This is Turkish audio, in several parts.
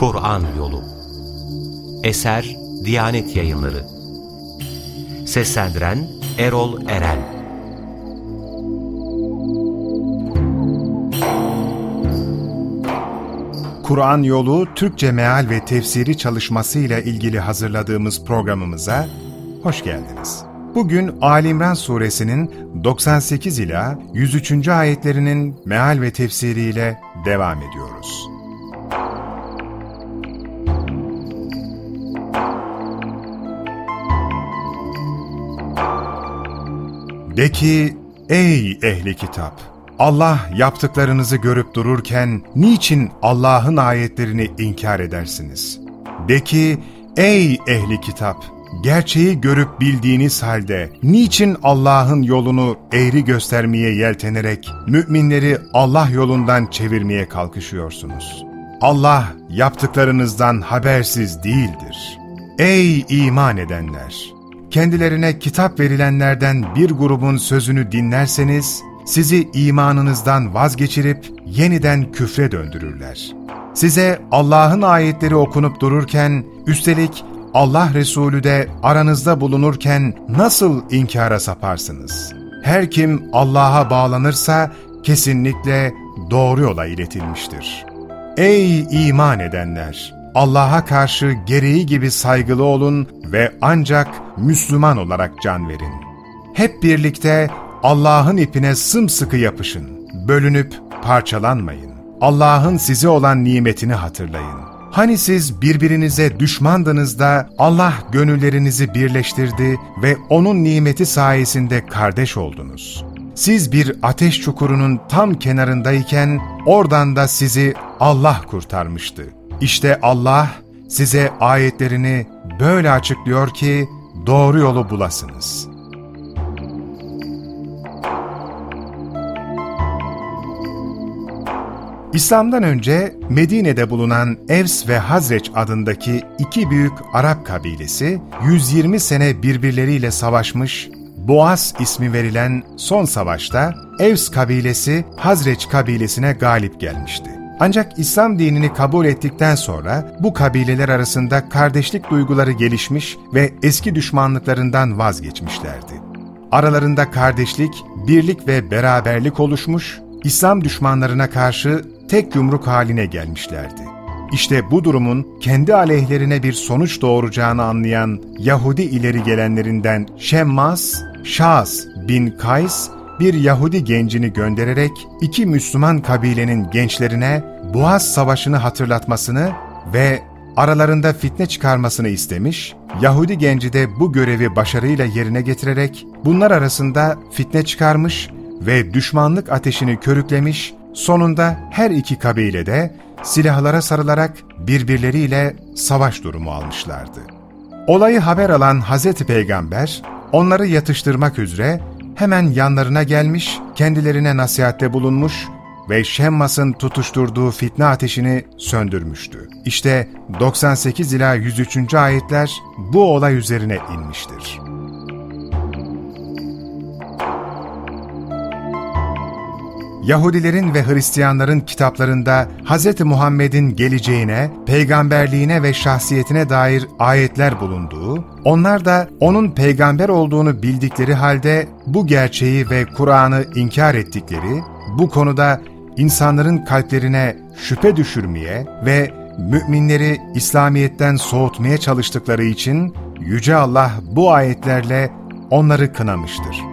Kur'an Yolu Eser Diyanet Yayınları Seslendiren Erol Eren Kur'an Yolu Türkçe Meal ve Tefsiri çalışması ile ilgili hazırladığımız programımıza hoş geldiniz. Bugün Ali İmran suresinin 98 ila 103. ayetlerinin meal ve tefsiriyle devam ediyoruz. De ki, ey ehli kitap! Allah yaptıklarınızı görüp dururken niçin Allah'ın ayetlerini inkar edersiniz? De ki, ey ehli kitap! Gerçeği görüp bildiğiniz halde niçin Allah'ın yolunu eğri göstermeye yeltenerek müminleri Allah yolundan çevirmeye kalkışıyorsunuz? Allah yaptıklarınızdan habersiz değildir. Ey iman edenler! Kendilerine kitap verilenlerden bir grubun sözünü dinlerseniz, sizi imanınızdan vazgeçirip yeniden küfre döndürürler. Size Allah'ın ayetleri okunup dururken, üstelik Allah Resulü de aranızda bulunurken nasıl inkara saparsınız? Her kim Allah'a bağlanırsa kesinlikle doğru yola iletilmiştir. Ey iman edenler! Allah'a karşı gereği gibi saygılı olun ve ancak Müslüman olarak can verin. Hep birlikte Allah'ın ipine sımsıkı yapışın. Bölünüp parçalanmayın. Allah'ın size olan nimetini hatırlayın. Hani siz birbirinize düşmandınız da Allah gönüllerinizi birleştirdi ve O'nun nimeti sayesinde kardeş oldunuz. Siz bir ateş çukurunun tam kenarındayken oradan da sizi Allah kurtarmıştı. İşte Allah size ayetlerini böyle açıklıyor ki doğru yolu bulasınız. İslam'dan önce Medine'de bulunan Evs ve Hazreç adındaki iki büyük Arap kabilesi 120 sene birbirleriyle savaşmış, Boğaz ismi verilen son savaşta Evs kabilesi Hazreç kabilesine galip gelmişti. Ancak İslam dinini kabul ettikten sonra bu kabileler arasında kardeşlik duyguları gelişmiş ve eski düşmanlıklarından vazgeçmişlerdi. Aralarında kardeşlik, birlik ve beraberlik oluşmuş, İslam düşmanlarına karşı tek yumruk haline gelmişlerdi. İşte bu durumun kendi aleyhlerine bir sonuç doğuracağını anlayan Yahudi ileri gelenlerinden Şemmas, Şahs bin Kays, bir Yahudi gencini göndererek iki Müslüman kabilenin gençlerine Boğaz Savaşı'nı hatırlatmasını ve aralarında fitne çıkarmasını istemiş, Yahudi genci de bu görevi başarıyla yerine getirerek bunlar arasında fitne çıkarmış ve düşmanlık ateşini körüklemiş, sonunda her iki kabile de silahlara sarılarak birbirleriyle savaş durumu almışlardı. Olayı haber alan Hazreti Peygamber, onları yatıştırmak üzere hemen yanlarına gelmiş, kendilerine nasihatte bulunmuş ve Şemmas'ın tutuşturduğu fitne ateşini söndürmüştü. İşte 98 ila 103. ayetler bu olay üzerine inmiştir. Yahudilerin ve Hristiyanların kitaplarında Hz. Muhammed'in geleceğine, peygamberliğine ve şahsiyetine dair ayetler bulunduğu, onlar da onun peygamber olduğunu bildikleri halde bu gerçeği ve Kur'an'ı inkar ettikleri, bu konuda insanların kalplerine şüphe düşürmeye ve müminleri İslamiyet'ten soğutmaya çalıştıkları için Yüce Allah bu ayetlerle onları kınamıştır.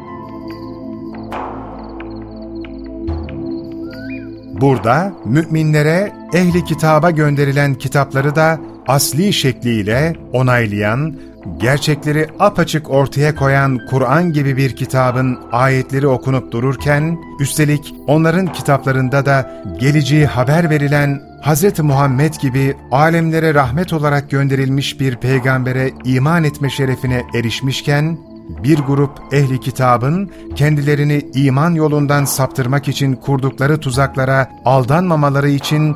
Burada müminlere ehli kitaba gönderilen kitapları da asli şekliyle onaylayan, gerçekleri apaçık ortaya koyan Kur'an gibi bir kitabın ayetleri okunup dururken, üstelik onların kitaplarında da geleceği haber verilen Hz. Muhammed gibi alemlere rahmet olarak gönderilmiş bir peygambere iman etme şerefine erişmişken, bir grup ehli kitabın kendilerini iman yolundan saptırmak için kurdukları tuzaklara aldanmamaları için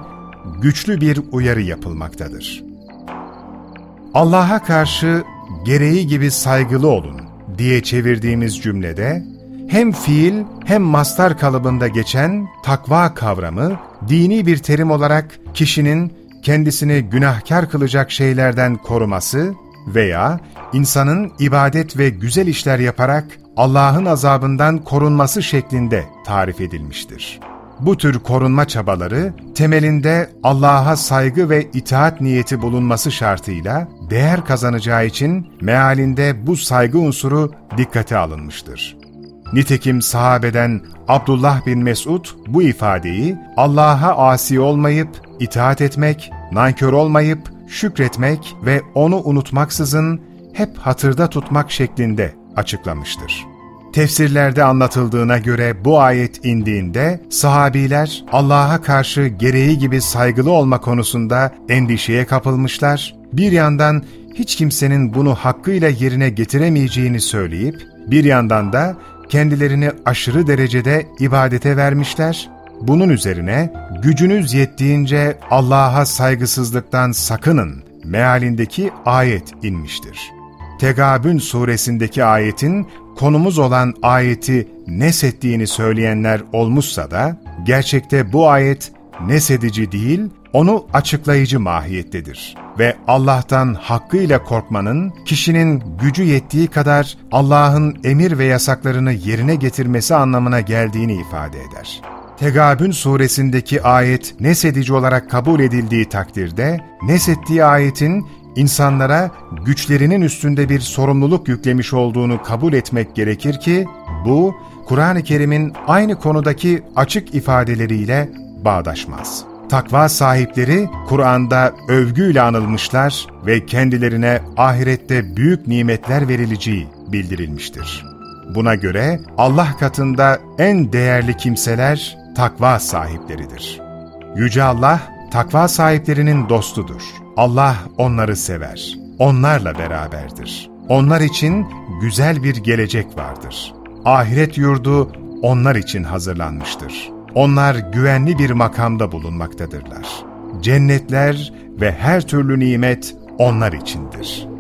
güçlü bir uyarı yapılmaktadır. Allah'a karşı gereği gibi saygılı olun diye çevirdiğimiz cümlede hem fiil hem mastar kalıbında geçen takva kavramı dini bir terim olarak kişinin kendisini günahkar kılacak şeylerden koruması veya insanın ibadet ve güzel işler yaparak Allah'ın azabından korunması şeklinde tarif edilmiştir. Bu tür korunma çabaları temelinde Allah'a saygı ve itaat niyeti bulunması şartıyla değer kazanacağı için mealinde bu saygı unsuru dikkate alınmıştır. Nitekim sahabeden Abdullah bin Mesud bu ifadeyi Allah'a asi olmayıp, itaat etmek, nankör olmayıp, şükretmek ve onu unutmaksızın hep hatırda tutmak şeklinde açıklamıştır. Tefsirlerde anlatıldığına göre bu ayet indiğinde sahabiler Allah'a karşı gereği gibi saygılı olma konusunda endişeye kapılmışlar, bir yandan hiç kimsenin bunu hakkıyla yerine getiremeyeceğini söyleyip, bir yandan da kendilerini aşırı derecede ibadete vermişler, bunun üzerine gücünüz yettiğince Allah'a saygısızlıktan sakının mealindeki ayet inmiştir. Tegabün suresindeki ayetin konumuz olan ayeti nesettiğini söyleyenler olmuşsa da, gerçekte bu ayet nesedici değil, onu açıklayıcı mahiyettedir. Ve Allah'tan hakkıyla korkmanın, kişinin gücü yettiği kadar Allah'ın emir ve yasaklarını yerine getirmesi anlamına geldiğini ifade eder. Tegabün suresindeki ayet nesedici olarak kabul edildiği takdirde, nesettiği ayetin insanlara güçlerinin üstünde bir sorumluluk yüklemiş olduğunu kabul etmek gerekir ki, bu, Kur'an-ı Kerim'in aynı konudaki açık ifadeleriyle bağdaşmaz. Takva sahipleri Kur'an'da övgüyle anılmışlar ve kendilerine ahirette büyük nimetler verileceği bildirilmiştir. Buna göre Allah katında en değerli kimseler takva sahipleridir. Yüce Allah, takva sahiplerinin dostudur. Allah onları sever. Onlarla beraberdir. Onlar için güzel bir gelecek vardır. Ahiret yurdu onlar için hazırlanmıştır. Onlar güvenli bir makamda bulunmaktadırlar. Cennetler ve her türlü nimet onlar içindir.''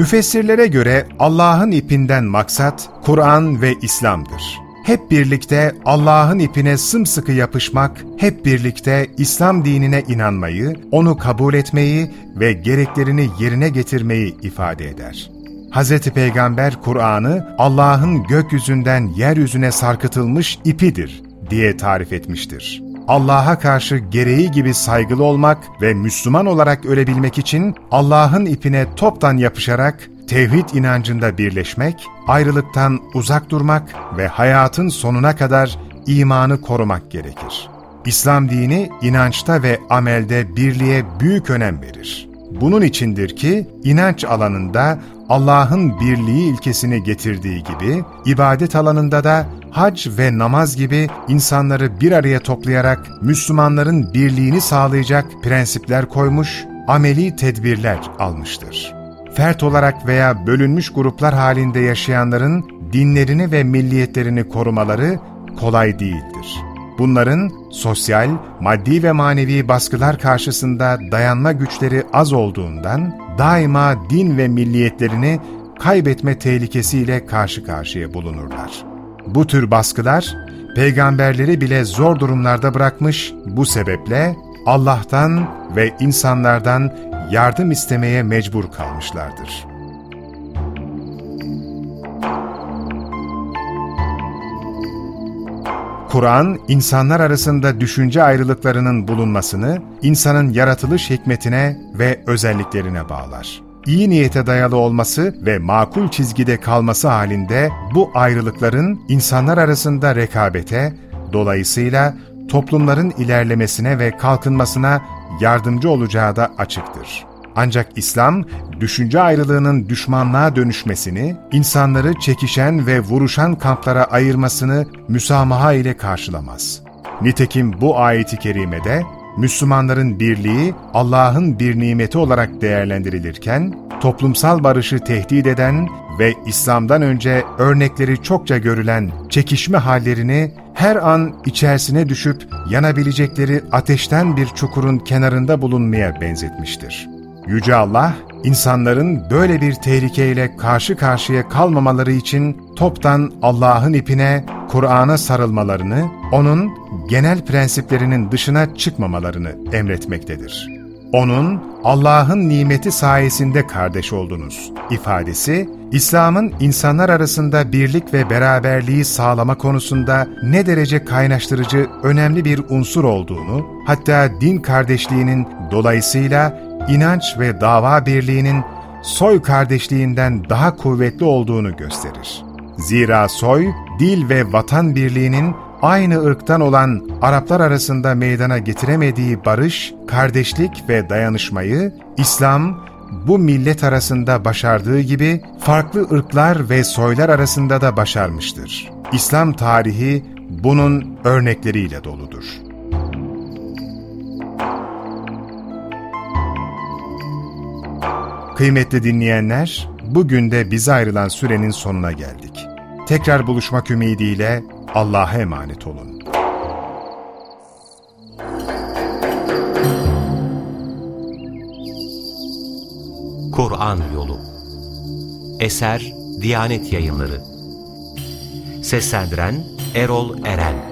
Müfessirlere göre Allah'ın ipinden maksat Kur'an ve İslam'dır. Hep birlikte Allah'ın ipine sımsıkı yapışmak, hep birlikte İslam dinine inanmayı, onu kabul etmeyi ve gereklerini yerine getirmeyi ifade eder. Hz. Peygamber Kur'an'ı Allah'ın gökyüzünden yeryüzüne sarkıtılmış ipidir diye tarif etmiştir. Allah'a karşı gereği gibi saygılı olmak ve Müslüman olarak ölebilmek için Allah'ın ipine toptan yapışarak tevhid inancında birleşmek, ayrılıktan uzak durmak ve hayatın sonuna kadar imanı korumak gerekir. İslam dini inançta ve amelde birliğe büyük önem verir. Bunun içindir ki inanç alanında Allah'ın birliği ilkesini getirdiği gibi, ibadet alanında da hac ve namaz gibi insanları bir araya toplayarak Müslümanların birliğini sağlayacak prensipler koymuş, ameli tedbirler almıştır. Fert olarak veya bölünmüş gruplar halinde yaşayanların dinlerini ve milliyetlerini korumaları kolay değildir. Bunların sosyal, maddi ve manevi baskılar karşısında dayanma güçleri az olduğundan daima din ve milliyetlerini kaybetme tehlikesiyle karşı karşıya bulunurlar. Bu tür baskılar peygamberleri bile zor durumlarda bırakmış, bu sebeple Allah'tan ve insanlardan yardım istemeye mecbur kalmışlardır. Kur'an, insanlar arasında düşünce ayrılıklarının bulunmasını, insanın yaratılış hikmetine ve özelliklerine bağlar. İyi niyete dayalı olması ve makul çizgide kalması halinde bu ayrılıkların insanlar arasında rekabete, dolayısıyla toplumların ilerlemesine ve kalkınmasına yardımcı olacağı da açıktır. Ancak İslam, düşünce ayrılığının düşmanlığa dönüşmesini, insanları çekişen ve vuruşan kamplara ayırmasını müsamaha ile karşılamaz. Nitekim bu ayeti kerimede, Müslümanların birliği Allah'ın bir nimeti olarak değerlendirilirken, toplumsal barışı tehdit eden ve İslam'dan önce örnekleri çokça görülen çekişme hallerini her an içerisine düşüp yanabilecekleri ateşten bir çukurun kenarında bulunmaya benzetmiştir. Yüce Allah, insanların böyle bir tehlikeyle karşı karşıya kalmamaları için toptan Allah'ın ipine, Kur'an'a sarılmalarını, onun genel prensiplerinin dışına çıkmamalarını emretmektedir. Onun, Allah'ın nimeti sayesinde kardeş oldunuz ifadesi, İslam'ın insanlar arasında birlik ve beraberliği sağlama konusunda ne derece kaynaştırıcı önemli bir unsur olduğunu, hatta din kardeşliğinin dolayısıyla inanç ve dava birliğinin soy kardeşliğinden daha kuvvetli olduğunu gösterir. Zira soy, dil ve vatan birliğinin aynı ırktan olan Araplar arasında meydana getiremediği barış, kardeşlik ve dayanışmayı İslam bu millet arasında başardığı gibi farklı ırklar ve soylar arasında da başarmıştır. İslam tarihi bunun örnekleriyle doludur. Kıymetli dinleyenler, bugün de bize ayrılan sürenin sonuna geldik. Tekrar buluşmak ümidiyle Allah'a emanet olun. Kur'an Yolu Eser Diyanet Yayınları Seslendiren Erol Eren